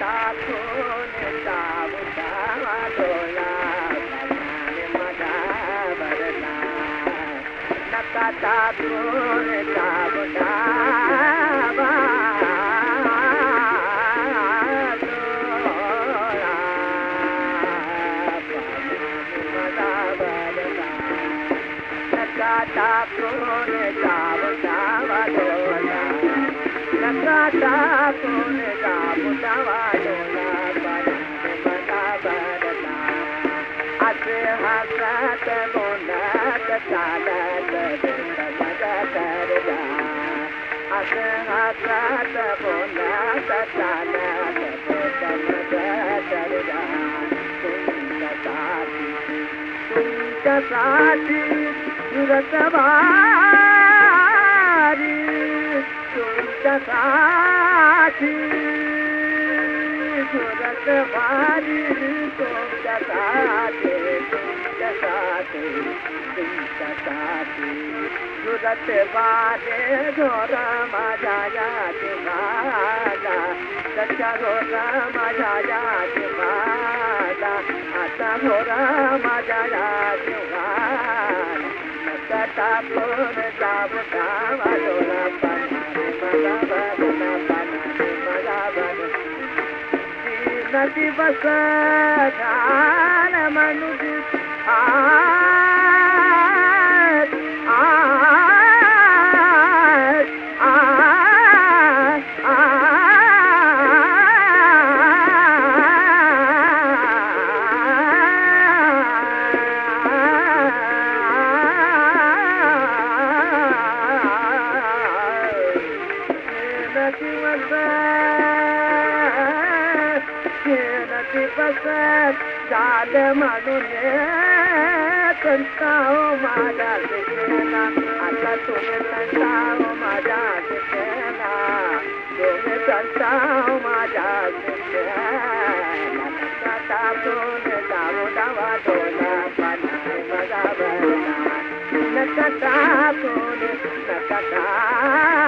ना तामोला मान मदा भला न का ता नि ताम भला नगा तौर तामोला न का कोन लाभ बा का दरदा अदाी द सारी सूरत तूं सूरत वारी तूं त सताते तुम सताते सूरत बारे गोरा मजाया तुम्हारा सच्चा गोरा मजाया तुम्हारा आता गोरा मजाया तुम्हारा मनुष्य Yeah. शिवस जाद म्हणून कंसाव माझा शिकला आता तुम्ही कंसाव माझा शिकला तुम्ही कंसाव माझा शिकला तुम्ही दाव दावा डोला पाणी मज़ा बना नकटा कोण नकटा